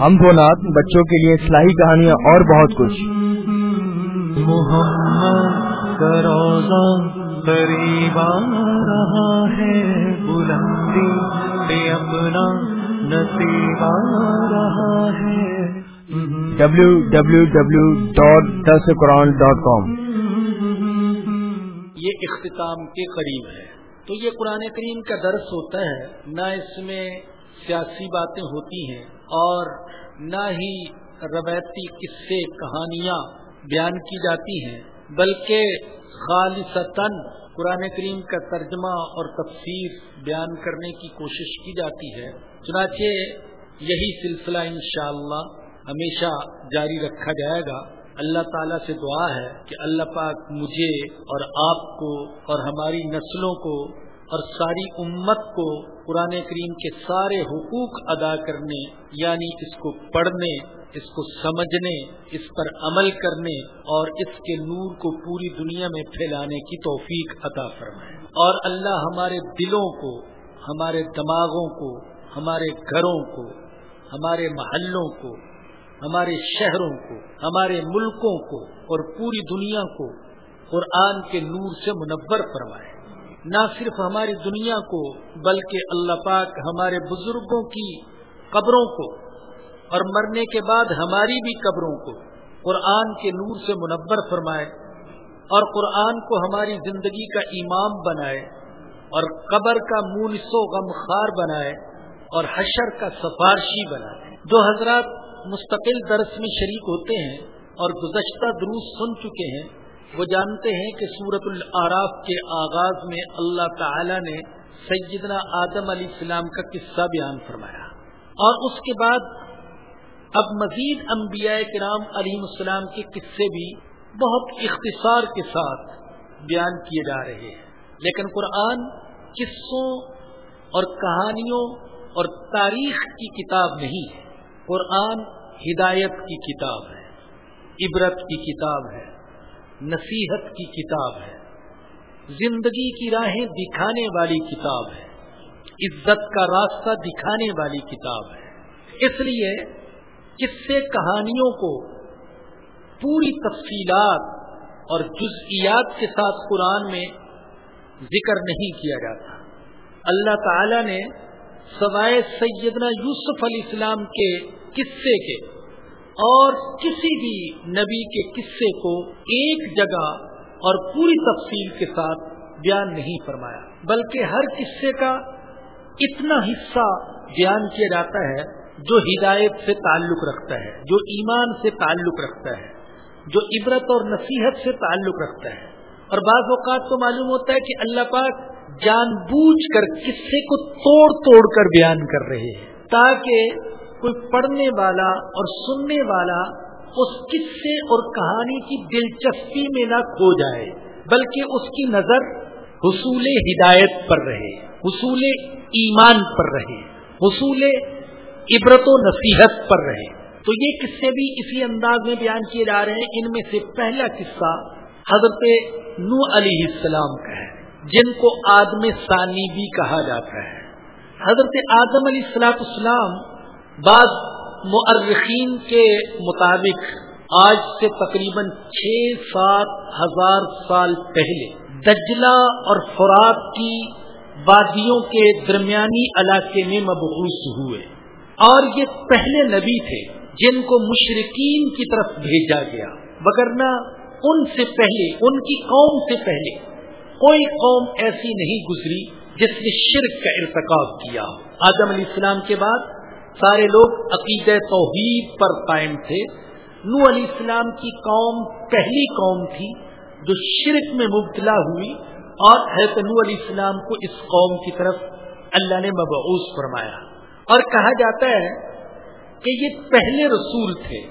ہم دو نات بچوں کے لیے اصلاحی کہانیاں اور بہت کچھ۔ محمد روزہ قریب رہا ہے بلندی پہ اپنا نصیب رہا ہے۔ W W W dot this Quran dot com یہ اختتام کے قریب ہے۔ تو یہ قرآن کریم کا درس ہوتا ہے نہ اس میں سیاسی باتیں ہوتی ہیں اور نہ ہی روایتی قصے، کہانیاں بیان کی جاتی ہیں، بلکہ خالصتاً قرآن کریم کا ترجمہ اور تفسیر بیان کرنے کی کوشش کی جاتی ہے۔ چنانچہ یہی سلسلہ انشاءاللہ ہمیشہ جاری رکھا جائے گا۔ اللہ تعالیٰ سے دعا ہے کہ اللہ پاک مجھے اور آپ کو اور ہماری نسلوں کو اور ساری امت کو قرآن کریم کے سارے حقوق ادا کرنے یعنی اس کو پڑھنے، اس کو سمجھنے، اس پر عمل کرنے اور اس کے نور کو پوری دنیا میں پھیلانے کی توفیق عطا فرمائے۔ اور اللہ ہمارے دلوں کو، ہمارے دماغوں کو، ہمارے گھروں کو، ہمارے محلوں کو، ہمارے شہروں کو، ہمارے ملکوں کو اور پوری دنیا کو قرآن کے نور سے منور فرمائے۔ نہ صرف ہماری دنیا کو، بلکہ اللہ پاک ہمارے بزرگوں کی قبروں کو اور مرنے کے بعد ہماری بھی قبروں کو قرآن کے نور سے منور فرمائے اور قرآن کو ہماری زندگی کا امام بنائے اور قبر کا مونس و غمخار بنائے اور حشر کا سفارشی بنائے۔ جو حضرات مستقل درس میں شریک ہوتے ہیں اور گزشتہ دروس سن چکے ہیں۔ وہ جانتے ہیں کہ سورت العراف کے آغاز میں اللہ تعالی نے سیدنا آدم علیہ السلام کا قصہ بیان فرمایا۔ اور اس کے بعد اب مزید انبیاء کرام علیہ السلام کے قصے بھی بہت اختصار کے ساتھ بیان کیے جا رہے ہیں۔ لیکن قرآن قصوں اور کہانیوں اور تاریخ کی کتاب نہیں ہے۔ قرآن ہدایت کی کتاب ہے، عبرت کی کتاب ہے۔ نصیحت کی کتاب ہے۔ زندگی کی راہیں دکھانے والی کتاب ہے۔ عزت کا راستہ دکھانے والی کتاب ہے۔ اس لیے کس سے کہانیوں کو پوری تفصیلات اور جزئیات کے ساتھ قرآن میں ذکر نہیں کیا جاتا۔ اللہ تعالی نے سوائے سیدنا یوسف علیہ السلام کے قصے کے اور کسی بھی نبی کے قصے کو ایک جگہ اور پوری تفصیل کے ساتھ بیان نہیں فرمایا، بلکہ ہر قصے کا اتنا حصہ بیان کیا جاتا ہے جو ہدایت سے تعلق رکھتا ہے، جو ایمان سے تعلق رکھتا ہے، جو عبرت اور نصیحت سے تعلق رکھتا ہے۔ اور بعض اوقات تو معلوم ہوتا ہے کہ اللہ پاک جان بوجھ کر قصے کو توڑ توڑ کر بیان کر رہے ہیں، تاکہ کوئی پڑھنے والا اور سننے والا اس قصے اور کہانی کی دلچسپی میں نہ کھو جائے، بلکہ اس کی نظر حصول ہدایت پر رہے، حصول ایمان پر رہے، حصول عبرت و نصیحت پر رہے۔ تو یہ قصے بھی اسی انداز میں بیان کیے جا رہے ہیں۔ ان میں سے پہلا قصہ حضرت نو علیہ السلام کا ہے، جن کو آدم ثانی بھی کہا جاتا ہے۔ حضرت آدم علیہ السلاط اسلام بعض مؤرخین کے مطابق آج سے تقریباً چھ سات ہزار سال پہلے دجلہ اور فرات کی وادیوں کے درمیانی علاقے میں مبعوث ہوئے اور یہ پہلے نبی تھے جن کو مشرقین کی طرف بھیجا گیا۔ وگرنہ ان سے پہلے، ان کی قوم سے پہلے کوئی قوم ایسی نہیں گزری جس نے شرک کا ارتکاب کیا آدم علیہ السلام کے بعد سارے لوگ عقید توحید پر قائم تھے۔ نو علیہ السلام کی قوم پہلی قوم تھی جو شرک میں مبتلا ہوئی اور حضرت نو علیہ السلام کو اس قوم کی طرف اللہ نے مبعوث فرمایا۔ اور کہا جاتا ہے کہ یہ پہلے رسول تھے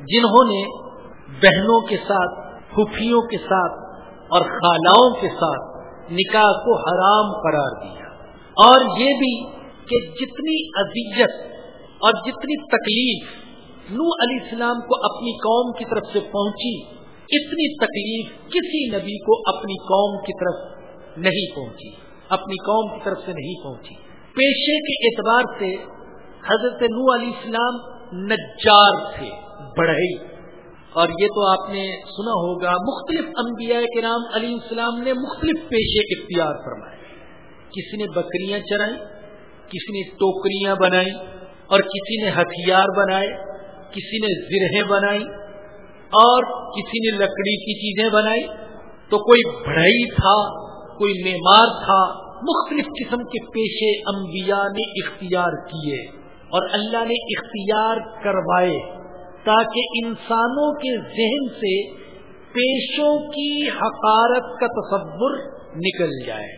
جنہوں نے بہنوں کے ساتھ، پھوپھیوں کے ساتھ اور خالاؤں کے ساتھ نکاح کو حرام قرار دیا۔ اور یہ بھی کہ جتنی اذیت اور جتنی تکلیف نو علیہ السلام کو اپنی قوم کی طرف سے پہنچی، اتنی تکلیف کسی نبی کو اپنی قوم کی طرف نہیں پہنچی، اپنی قوم کی طرف سے نہیں پہنچی۔ پیشے کے اعتبار سے حضرت نو علیہ السلام نجار تھے، بڑھئی۔ اور یہ تو آپ نے سنا ہوگا، مختلف انبیاء کے نام علی السلام نے مختلف پیشے اختیار فرمائے۔ کسی نے بکریاں چرائی کسی نے ٹوکریاں بنائی اور کسی نے ہتھیار بنائے، کسی نے زرہیں بنائی اور کسی نے لکڑی کی چیزیں بنائی۔ تو کوئی بڑھئی تھا، کوئی معمار تھا، مختلف قسم کے پیشے انبیاء نے اختیار کیے اور اللہ نے اختیار کروائے تاکہ انسانوں کے ذہن سے پیشوں کی حقارت کا تصور نکل جائے۔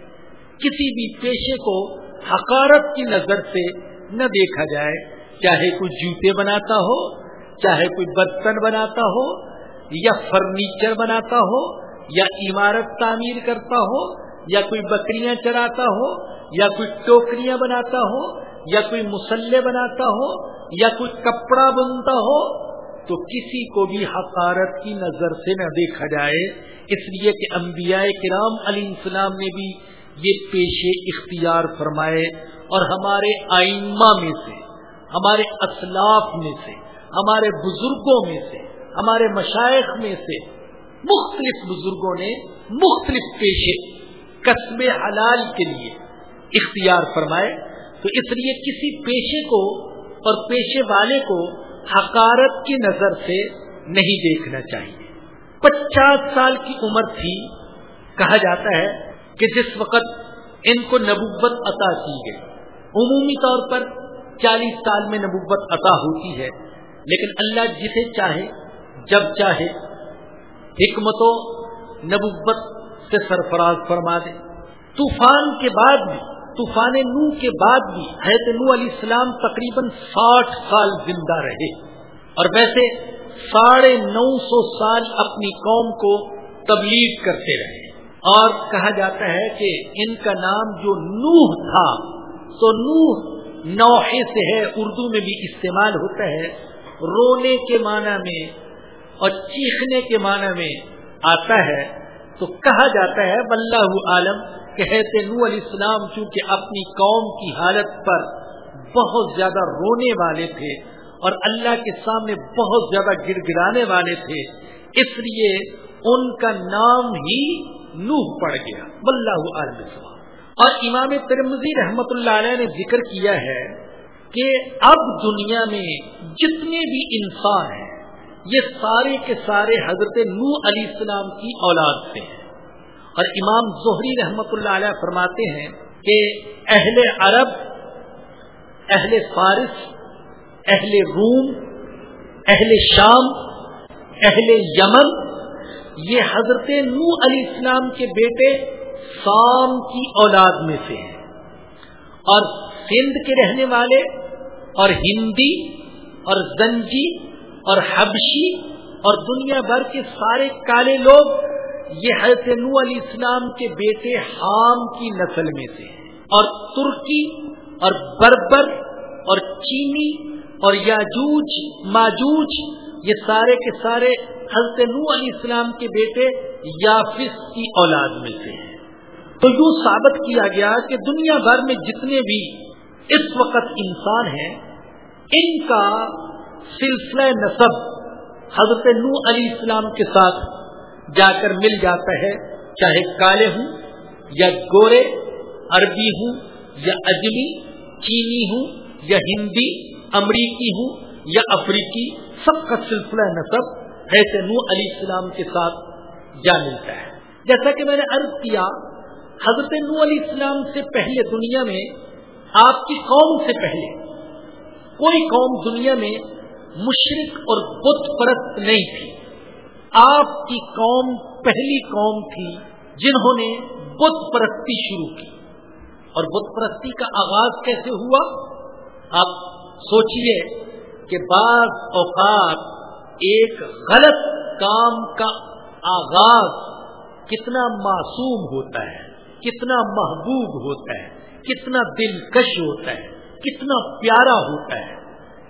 کسی بھی پیشے کو حقارت کی نظر سے نہ دیکھا جائے۔ چاہے کوئی جوتے بناتا ہو، چاہے کوئی برتن بناتا ہو، یا فرنیچر بناتا ہو، یا عمارت تعمیر کرتا ہو، یا کوئی بکریاں چراتا ہو، یا کوئی ٹوکریاں بناتا ہو، یا کوئی مسلح بناتا ہو، یا کوئی کپڑا بنتا ہو، تو کسی کو بھی حقارت کی نظر سے نہ دیکھا جائے۔ اس لیے کہ انبیاء کرام علیہ السلام نے بھی یہ پیشے اختیار فرمائے اور ہمارے آئمہ میں سے، ہمارے اسلاف میں سے، ہمارے بزرگوں میں سے، ہمارے مشائق میں سے مختلف بزرگوں نے مختلف پیشے قصب حلال کے لیے اختیار فرمائے۔ تو اس لیے کسی پیشے کو اور پیشے والے کو حقارت کی نظر سے نہیں دیکھنا چاہیے۔ پچاس سال کی عمر تھی، کہا جاتا ہے کہ جس وقت ان کو نبوت عطا کی گئی، عمومی طور پر چالیس سال میں نبوت عطا ہوتی ہے، لیکن اللہ جسے چاہے، جب چاہے حکمت و نبوت سے سرفراز فرما دے۔ طوفان کے بعد بھی، طوفان نو کے بعد بھی حیرت نو علیہ السلام تقریباً ساٹھ سال زندہ رہے۔ اور ویسے ساڑھے نو سو سال اپنی قوم کو تبلیغ کرتے رہے۔ اور کہا جاتا ہے کہ ان کا نام جو نوح تھا، تو نوح نوحے سے ہے، اردو میں بھی استعمال ہوتا ہے، رونے کے معنی میں اور چیخنے کے معنی میں آتا ہے۔ تو کہا جاتا ہے بلّہ عالم کہتے نو علیہ السلام چونکہ اپنی قوم کی حالت پر بہت زیادہ رونے والے تھے اور اللہ کے سامنے بہت زیادہ گڑ گڑانے والے تھے، اس لیے ان کا نام ہی نوح پڑ گیا۔ بلّہ عالم اور امام ترمزی رحمت اللہ علیہ نے ذکر کیا ہے کہ اب دنیا میں جتنے بھی انسان ہیں، یہ سارے کے سارے حضرت نو علیہ السلام کی اولاد سے ہیں۔ اور امام زہری رحمت اللہ علیہ فرماتے ہیں کہ اہل عرب، اہل فارس، اہل روم، اہل شام، اہل یمن یہ حضرت نو علیہ السلام کے بیٹے سام کی اولاد میں سے ہیں۔ اور سندھ کے رہنے والے اور ہندی اور زنجی اور حبشی اور دنیا بھر کے سارے کالے لوگ یہ حضرت نو علیہ السلام کے بیٹے حام کی نسل میں سے اور ترکی اور بربر اور چینی اور یاجوج، ماجوج، یہ سارے کے سارے حضرت نو علیہ السلام کے بیٹے یافس کی اولاد میں سے ہیں۔ تو یوں ثابت کیا گیا کہ دنیا بھر میں جتنے بھی اس وقت انسان ہیں، ان کا سلسلہ نصب حضرت نو علیہ السلام کے ساتھ جا کر مل جاتا ہے، چاہے کالے ہوں یا گورے، عربی ہوں یا اجمی، چینی ہوں یا ہندی، امریکی ہوں یا افریقی، سب کا سلسلہ نصب ایسے نو علی السلام کے ساتھ جا ملتا ہے۔ جیسا کہ میں نے عرض کیا، حضرت نو علیہ السلام سے پہلے دنیا میں آپ کی قوم سے پہلے کوئی قوم دنیا میں مشرق اور بت پرست نہیں تھی۔ آپ کی قوم پہلی قوم تھی جنہوں نے بت پرستی شروع کی۔ اور بت پرستی کا آغاز کیسے ہوا؟ آپ سوچئے کہ بعض اوقات ایک غلط کام کا آغاز کتنا معصوم ہوتا ہے، کتنا محبوب ہوتا ہے، کتنا دلکش ہوتا ہے، کتنا پیارا ہوتا ہے۔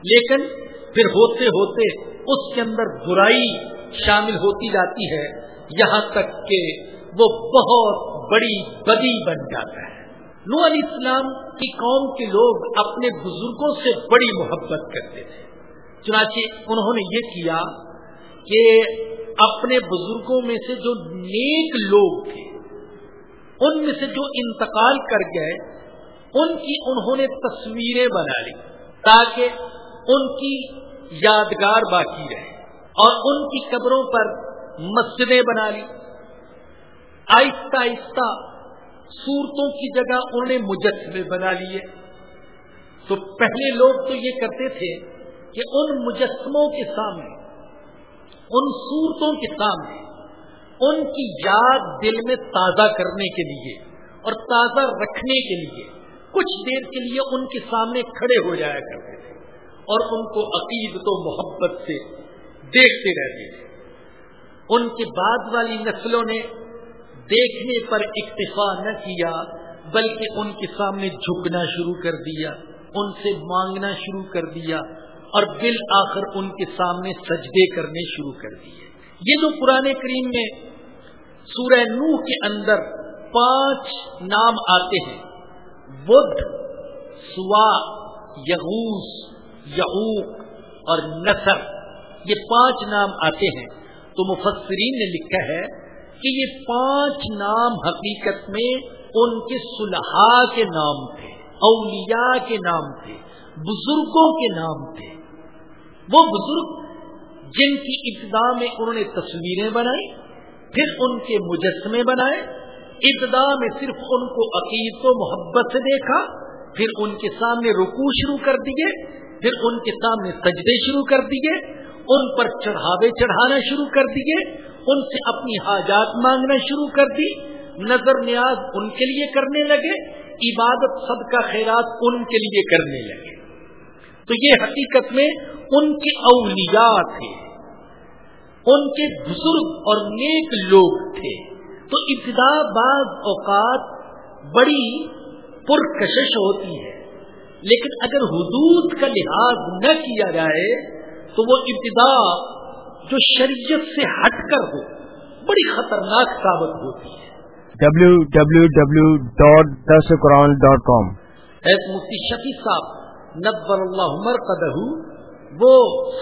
لیکن پھر ہوتے ہوتے اس کے اندر برائی شامل ہوتی جاتی ہے، یہاں تک کہ وہ بہت بڑی بدی بن جاتا ہے۔ نو علیہ السلام کی قوم کے لوگ اپنے بزرگوں سے بڑی محبت کرتے تھے۔ چنانچہ انہوں نے یہ کیا کہ اپنے بزرگوں میں سے جو نیک لوگ تھے، ان میں سے جو انتقال کر گئے، ان کی انہوں نے تصویریں بنا لی تاکہ ان کی یادگار باقی رہے اور ان کی قبروں پر مسجدیں بنا لی۔ آہستہ آہستہ صورتوں کی جگہ انہوں نے مجسمے بنا لیے۔ تو پہلے لوگ تو یہ کرتے تھے کہ ان مجسموں کے سامنے، ان صورتوں کے سامنے، ان کی یاد دل میں تازہ کرنے کے لیے اور تازہ رکھنے کے لیے کچھ دیر کے لیے ان کے سامنے کھڑے ہو جایا کرتے تھے اور ان کو عقید تو محبت سے دیکھتے رہتے تھے۔ ان کے بعد والی نسلوں نے دیکھنے پر اکتفا نہ کیا، بلکہ ان کے سامنے جھکنا شروع کر دیا، ان سے مانگنا شروع کر دیا اور بالآخر ان کے سامنے سجدے کرنے شروع کر دیے۔ یہ جو پرانے کریم میں سورہ نو کے اندر پانچ نام آتے ہیں بدھ سوا یغوس یعوق اور نصر یہ پانچ نام آتے ہیں۔ تو مفسرین نے لکھا ہے کہ یہ پانچ نام حقیقت میں ان کے سلحا کے نام تھے، اولیاء کے نام تھے، بزرگوں کے نام تھے۔ وہ بزرگ جن کی ابتدا میں انہوں نے تصویریں بنائی، پھر ان کے مجسمے بنائے، ابتدا میں صرف ان کو عقید و محبت سے دیکھا، پھر ان کے سامنے رکو شروع کر دیے، پھر ان کے سامنے سجدے شروع کر دیے، ان پر چڑھاوے چڑھانا شروع کر دیے، ان سے اپنی حاجات مانگنا شروع کر دی، نظر نیاز ان کے لیے کرنے لگے، عبادت سب کا خیرات ان کے لیے کرنے لگے۔ تو یہ حقیقت میں ان کے اولیاء تھے ان کے بزرگ اور نیک لوگ تھے۔ تو ابتدا بعض اوقات بڑی پرکشش ہوتی ہے لیکن اگر حدود کا لحاظ نہ کیا جائے تو وہ ابتدا جو شریعت سے ہٹ کر ہو بڑی خطرناک ثابت ہوتی ہے۔ W W W dot this Quran dot com Mufti Shafi Sahib نبر Allah Umar قدہ وہ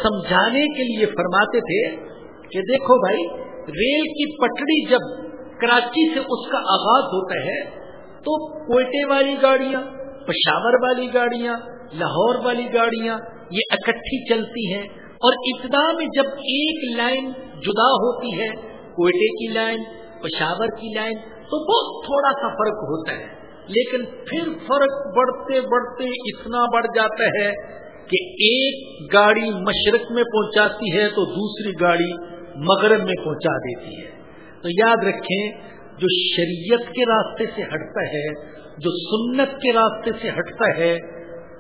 سمجھانے کے لیے فرماتے تھے کہ دیکھو بھائی، ریل کی پٹڑی جب کراچی سے اس کا آغاز ہوتا ہے، تو کوئٹے والی گاڑیاں، پشاور والی گاڑیاں، لاہور والی گاڑیاں، یہ اکٹھی چلتی ہیں۔ اور ابتدا میں جب ایک لائن جدا ہوتی ہے، کوئٹے کی لائن، پشاور کی لائن، تو بہت تھوڑا سا فرق ہوتا ہے۔ لیکن پھر فرق بڑھتے بڑھتے اتنا بڑھ جاتا ہے کہ ایک گاڑی مشرق میں پہنچاتی ہے تو دوسری گاڑی مغرب میں پہنچا دیتی ہے۔ تو یاد رکھیں، جو شریعت کے راستے سے ہٹتا ہے، جو سنت کے راستے سے ہٹتا ہے،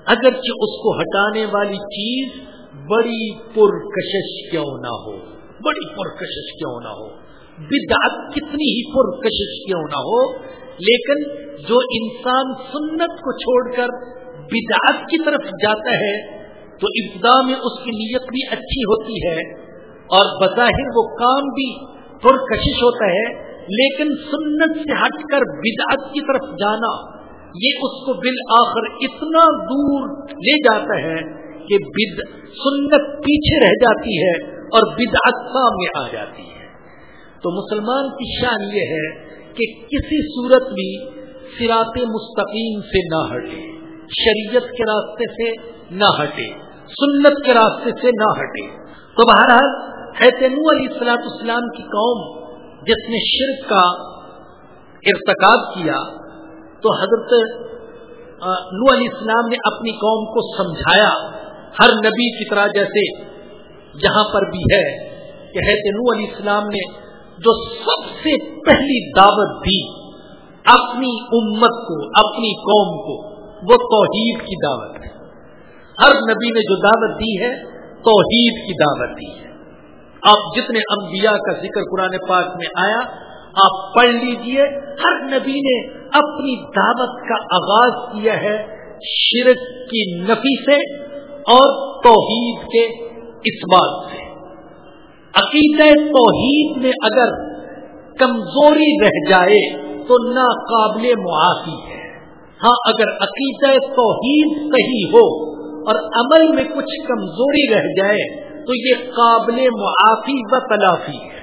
اگرچہ اس کو ہٹانے والی چیز بڑی پرکشش کیوں نہ ہو، بڑی پرکشش کیوں نہ ہو۔ بدعت کتنی ہی پرکشش کیوں نہ ہو لیکن جو انسان سنت کو چھوڑ کر بدعت کی طرف جاتا ہے، تو ابتدا میں اس کی نیت بھی اچھی ہوتی ہے اور بظاہر وہ کام بھی پرکشش ہوتا ہے، لیکن سنت سے ہٹ کر بدعت کی طرف جانا، یہ اس کو بالآخر اتنا دور لے جاتا ہے کہ بد، سنت پیچھے رہ جاتی ہے اور بدعت سامنے آ جاتی ہے۔ تو مسلمان کی شان یہ ہے کہ کسی صورت بھی سرات مستقیم سے نہ ہٹے، شریعت کے راستے سے نہ ہٹے، سنت کے راستے سے نہ ہٹے۔ تو بہرحال نو علی السلاط اسلام کی قوم جس نے شرک کا ارتکاب کیا، تو حضرت نو علیہ السلام نے اپنی قوم کو سمجھایا، ہر نبی کی طرح جیسے جہاں پر بھی ہے کہ نو علیہ السلام نے جو سب سے پہلی دعوت دی اپنی امت کو، اپنی قوم کو، وہ توحید کی دعوت ہے۔ ہر نبی نے جو دعوت دی ہے، توحید کی دعوت دی ہے۔ آپ جتنے انبیاء کا ذکر قرآن پاک میں آیا، آپ پڑھ لیجیے، ہر نبی نے اپنی دعوت کا آغاز کیا ہے شرک کی نفی سے اور توحید کے اس بات سے۔ عقیدہ توحید میں اگر کمزوری رہ جائے تو ناقابل معافی ہے۔ ہاں اگر عقیدہ توحید صحیح ہو اور عمل میں کچھ کمزوری رہ جائے تو یہ قابل معافی و تلافی ہے۔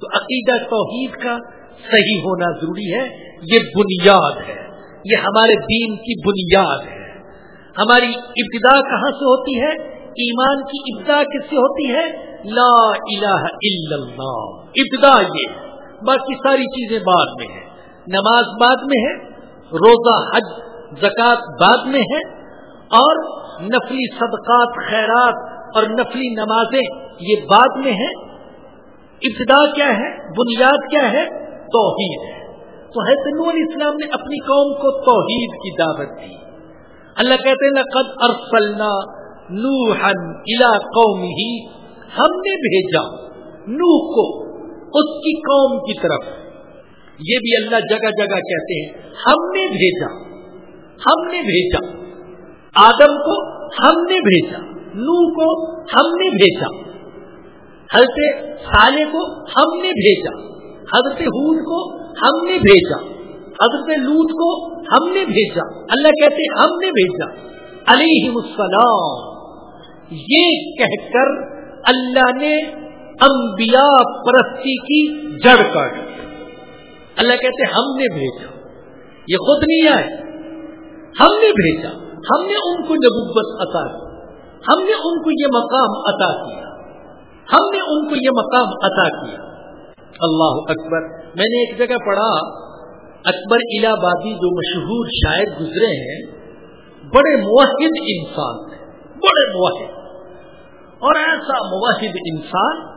تو عقیدہ توحید کا صحیح ہونا ضروری ہے، یہ بنیاد ہے۔ یہ ہمارے دین کی بنیاد ہے۔ ہماری ابتدا کہاں سے ہوتی ہے؟ ایمان کی ابتدا کس سے ہوتی ہے؟ لا الہ الا اللہ ابتدا یہ. باقی ساری چیزیں بعد میں ہیں. نماز بعد میں ہے، روزہ، حج زکات بعد میں ہے، اور نفلی صدقات، خیرات اور نفلی نمازیں یہ بعد میں ہیں۔ ابتدا کیا ہے؟ بنیاد کیا ہے؟ توحید ہے۔ تو حضرت علیہ السلام نے اپنی قوم کو توحید کی دعوت دی۔ اللہ کہتے ہیں، لقد ارسلنا نوحا الى قومه ہم نے بھیجا نوح کو اس کی قوم کی طرف۔ یہ بھی اللہ جگہ جگہ کہتے ہیں، ہم نے بھیجا، ہم نے بھیجا۔ آدم کو ہم نے بھیجا نو کو ہم نے بھیجا۔ حضرت سالے کو ہم نے بھیجا، حضرت حود کو ہم نے بھیجا، حضرت لوت کو ہم نے بھیجا۔ اللہ کہتے ہم نے بھیجا۔ علیہ السلام۔ یہ کہہ کر اللہ نے انبیاء پرستی کی جڑ کاٹ اللہ کہتے ہم نے بھیجا۔ یہ خود نہیں آئے۔ ہم نے بھیجا۔ ہم نے ان کو نبوت عطا کی۔ ہم نے ان کو یہ مقام عطا کیا۔ ہم نے ان کو یہ مقام عطا کیا۔ اللہ اکبر۔ میں نے ایک جگہ پڑھا، اکبر الہ آبادی جو مشہور شاعر گزرے ہیں، بڑے موحد انسان تھے بڑے موحد اور ایسا موحد انسان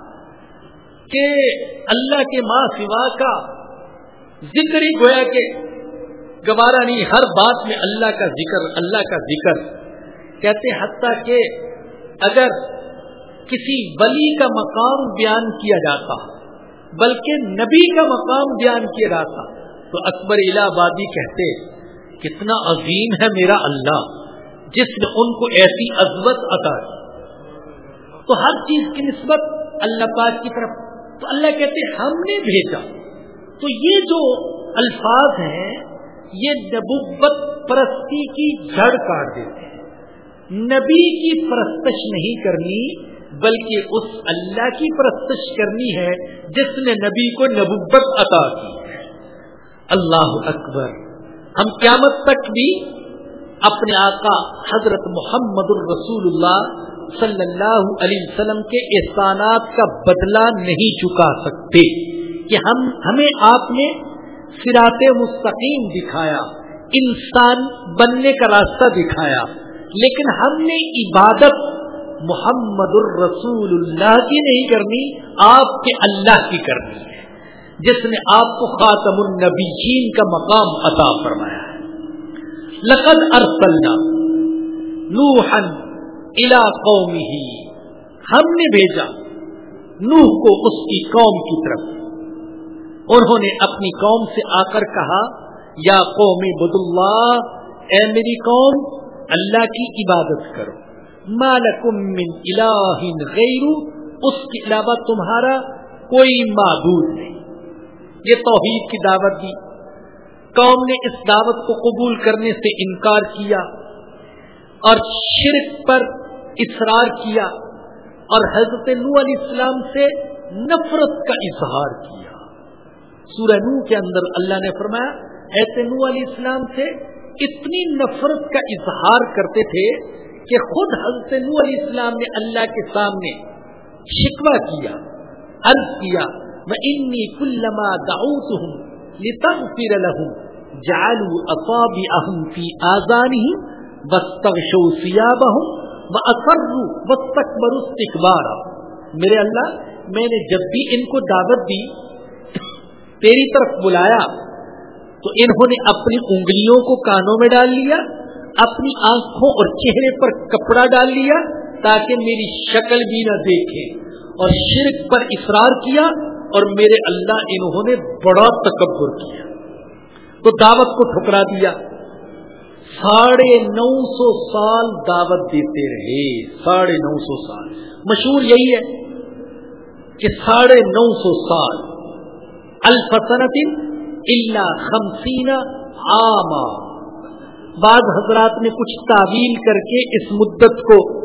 کہ اللہ کے ماں سوا کا ذکر ہی گویا کہ گوارا نہیں، ہر بات میں اللہ کا ذکر، اللہ کا ذکر۔ کہتے حتیٰ کہ اگر کسی ولی کا مقام بیان کیا جاتا، بلکہ نبی کا مقام بیان کیا جاتا، تو اکبر الہ آبادی کہتے، کتنا عظیم ہے میرا اللہ، جس نے ان کو ایسی عزمت عطا کی۔ تو ہر چیز کی نسبت اللہ پاک کی طرف۔ تو اللہ کہتے ہم نے بھیجا۔ تو یہ جو الفاظ ہیں، یہ نبوت پرستی کی جڑ کاٹ دیتے ہیں۔ نبی کی پرستش نہیں کرنی، بلکہ اس اللہ کی پرستش کرنی ہے، جس نے نبی کو نبوت عطا کی ہے۔ اللہ اکبر۔ ہم قیامت تک بھی اپنے آقا حضرت محمد الرسول اللہ صلی اللہ علیہ وسلم کے احسانات کا بدلہ نہیں چکا سکتے کہ ہم، ہمیں آپ نے سرات مستقیم دکھایا، انسان بننے کا راستہ دکھایا، لیکن ہم نے عبادت محمد الرسول اللہ کی نہیں کرنی، آپ کے اللہ کی کرنی ہے، جس نے آپ کو خاتم النبیین کا مقام عطا فرمایا ہے۔ لقد ارسلنا نوحن الى قومه. ہم نے بھیجا نوح کو اس کی قوم کی طرف۔ انہوں نے اپنی قوم سے آ کر کہا، یا قوم بد اللہ اے میری قوم، اللہ کی عبادت کرو۔ مالکم من الہ غیر، اس کے علاوہ تمہارا کوئی معبود نہیں۔ یہ توحید کی دعوت دی۔ قوم نے اس دعوت کو قبول کرنے سے انکار کیا اور شرک پر اصرار کیا اور حضرت نو علیہ السلام سے نفرت کا اظہار کیا۔ سورہ نو کے اندر اللہ نے فرمایا ایسے نو علیہ السلام سے اتنی نفرت کا اظہار کرتے تھے کہ خود حضرت نو علیہ السلام نے اللہ کے سامنے شکوا کیا، عرض کیا میں انی کلما داؤت ہوں لتم پھر لہوں جالو اقاب اہم فی آزانی بستغشو سیابہم و اثرو واستکبروا استکبارا میرے اللہ، میں نے جب بھی ان کو دعوت دی، تیری طرف بلایا، تو انہوں نے اپنی انگلیوں کو کانوں میں ڈال لیا، اپنی آنکھوں اور چہرے پر کپڑا ڈال لیا، تاکہ میری شکل بھی نہ دیکھیں اور شرک پر اصرار کیا، اور میرے اللہ، انہوں نے بڑا تکبر کیا۔ تو دعوت کو ٹھکرا دیا۔ ساڑھے نو سو سال دعوت دیتے رہے۔ ساڑھے نو سو سال۔ مشہور یہی ہے کہ ساڑھے نو سو سال۔ الفسنت اللہ خمسین آما بعض حضرات نے کچھ تعویل کر کے اس مدت کو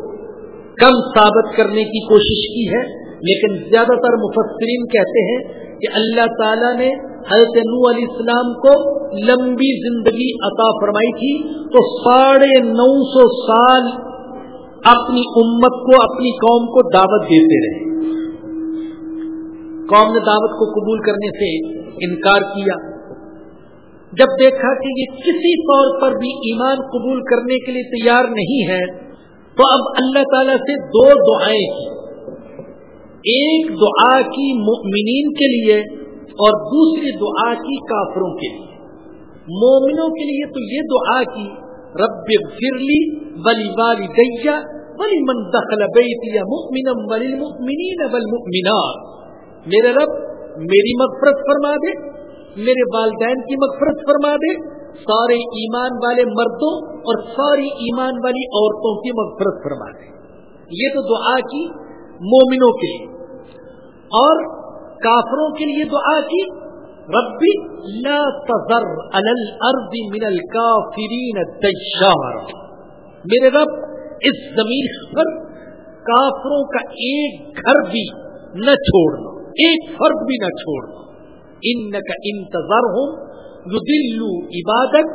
کم ثابت کرنے کی کوشش کی ہے، لیکن زیادہ تر مفسرین کہتے ہیں کہ اللہ تعالی نے حضرت نو علیہ السلام کو لمبی زندگی عطا فرمائی تھی تو ساڑھے نو سو سال اپنی امت کو، اپنی قوم کو دعوت دیتے رہے۔ قوم نے دعوت کو قبول کرنے سے انکار کیا۔ جب دیکھا کہ یہ کسی طور پر بھی ایمان قبول کرنے کے لیے تیار نہیں ہے، تو اب اللہ تعالی سے دو دعائیں۔ کی ایک دعا کی مؤمنین کے لیے اور دوسری دعا کی کافروں کے لیے۔ مومنوں کے لیے تو یہ دعا کی، رب فرلی بلی والی گیا بلی من دخل بیتیا مؤمنم بل المؤمنین والمؤمنات۔ میرے رب، میری مغفرت فرما دے، میرے والدین کی مغفرت فرما دے، سارے ایمان والے مردوں اور ساری ایمان والی عورتوں کی مغفرت فرما دے۔ یہ تو دعا کی مومنوں کے لیے۔ اور کافروں کے لیے دعا کی، ربی لا تذر علی الارض من الکافرین دجار میرے رب، اس زمین پر کافروں کا ایک گھر بھی نہ چھوڑنا، ایک فرد بھی نہ چھوڑ ان کا انتظار ہوں جو دلو عبادت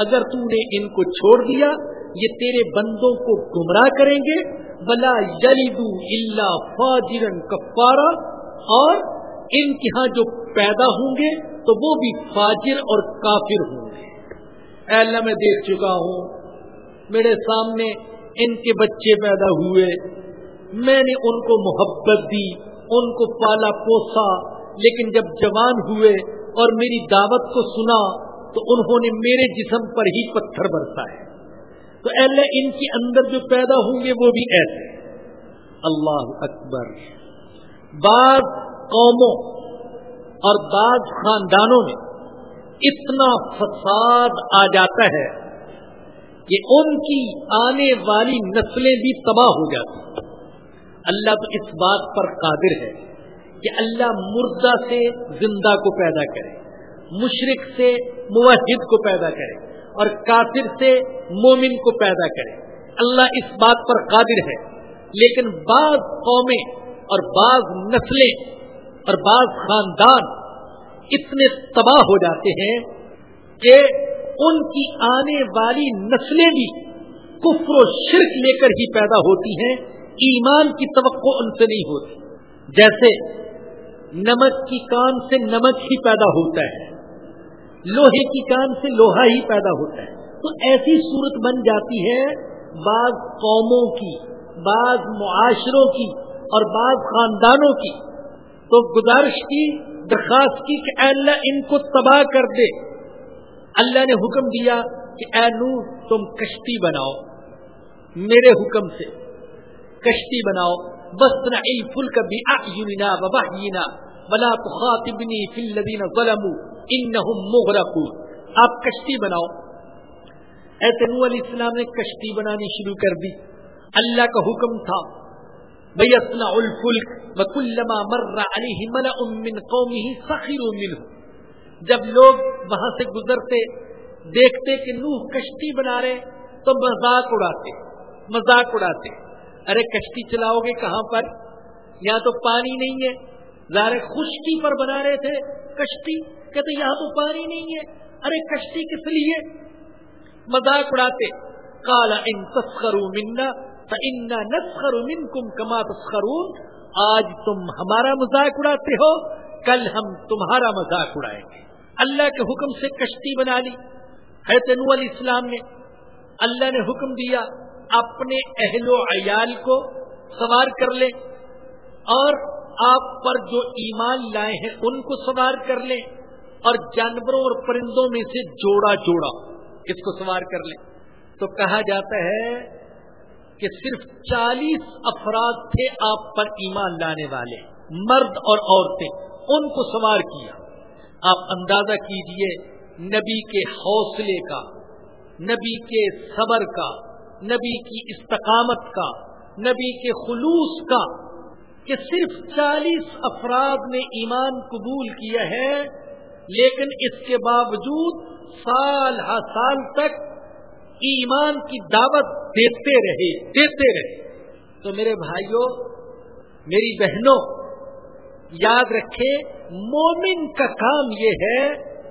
اگر تم نے ان کو چھوڑ دیا، یہ تیرے بندوں کو گمراہ کریں گے بلا یلیدو اللہ فاجرن کفارا، اور ان کے ہاں جو پیدا ہوں گے تو وہ بھی فاجر اور کافر ہوں گے۔ اے اللہ، میں دیکھ چکا ہوں، میرے سامنے ان کے بچے پیدا ہوئے۔ میں نے ان کو محبت دی، ان کو پالا پوسا، لیکن جب جوان ہوئے اور میری دعوت کو سنا تو انہوں نے میرے جسم پر ہی پتھر برسا ہے تو اللہ ان کے اندر جو پیدا ہوں گے وہ بھی ایسے۔ اللہ اکبر۔ بعض قوموں اور بعض خاندانوں میں اتنا فساد آ جاتا ہے کہ ان کی آنے والی نسلیں بھی تباہ ہو جاتی اللہ تو اس بات پر قادر ہے کہ اللہ مردہ سے زندہ کو پیدا کرے، مشرق سے موحد کو پیدا کرے۔ اور کافر سے مومن کو پیدا کرے۔ اللہ اس بات پر قادر ہے، لیکن بعض قومیں اور بعض نسلیں اور بعض خاندان اتنے تباہ ہو جاتے ہیں کہ ان کی آنے والی نسلیں بھی کفر و شرک لے کر ہی پیدا ہوتی ہیں، ایمان کی توقع ان سے نہیں ہوتی۔ جیسے نمک کی کان سے نمک ہی پیدا ہوتا ہے۔ لوہے کی کان سے لوہا ہی پیدا ہوتا ہے۔ تو ایسی صورت بن جاتی ہے بعض قوموں کی، بعض معاشروں کی اور بعض خاندانوں کی۔ تو گزارش کی، درخواست کی کہ اے اللہ ان کو تباہ کر دے۔ اللہ نے حکم دیا کہ اے نو تم کشتی بناؤ۔ میرے حکم سے کشتی بناؤ۔ بس فل کبھی وبحینا تخاطبنی فی الذین ظلموا۔ انہم مغرقون۔ آپ کشتی بناؤ۔ اے علیہ السلام نے کشتی بنانی شروع کر دی۔ اللہ کا حکم تھا۔ بیسنا الفلک وکلما مر علیہ ملأ من قومه سخروا منه۔ جب لوگ وہاں سے گزرتے، دیکھتے کہ نوح کشتی بنا رہے، تو مذاق اڑاتے مذاق اڑاتے۔ ارے کشتی چلاؤ گے کہاں پر؟ یہاں تو پانی نہیں ہے۔ ظاہر خشکی پر بنا رہے تھے کشتی۔ کہتے یہاں تو پانی نہیں ہے۔ ارے کشتی کس لیے؟ مذاق اڑاتے کالا ان تسخرو منا نسخر منکم کما تسخرون۔ آج تم ہمارا مذاق اڑاتے ہو، کل ہم تمہارا مذاق اڑائیں گے۔ اللہ کے حکم سے کشتی بنا لی۔ حضرت نو علیہ السلام نے اللہ نے حکم دیا، اپنے اہل و عیال کو سوار کر لیں اور آپ پر جو ایمان لائے ہیں، ان کو سوار کر لیں۔ اور جانوروں اور پرندوں میں سے جوڑا جوڑا اس کو سوار کر لیں۔ تو کہا جاتا ہے کہ صرف چالیس افراد تھے آپ پر ایمان لانے والے، مرد اور عورتیں، ان کو سوار کیا۔ آپ اندازہ کیجیے نبی کے حوصلے کا، نبی کے صبر کا، نبی کی استقامت کا، نبی کے خلوص کا کہ صرف چالیس افراد نے ایمان قبول کیا ہے لیکن اس کے باوجود سال ہر سال تک ایمان کی دعوت دیتے رہے دیتے رہے۔ تو میرے بھائیوں، میری بہنوں، یاد رکھے مومن کا کام یہ ہے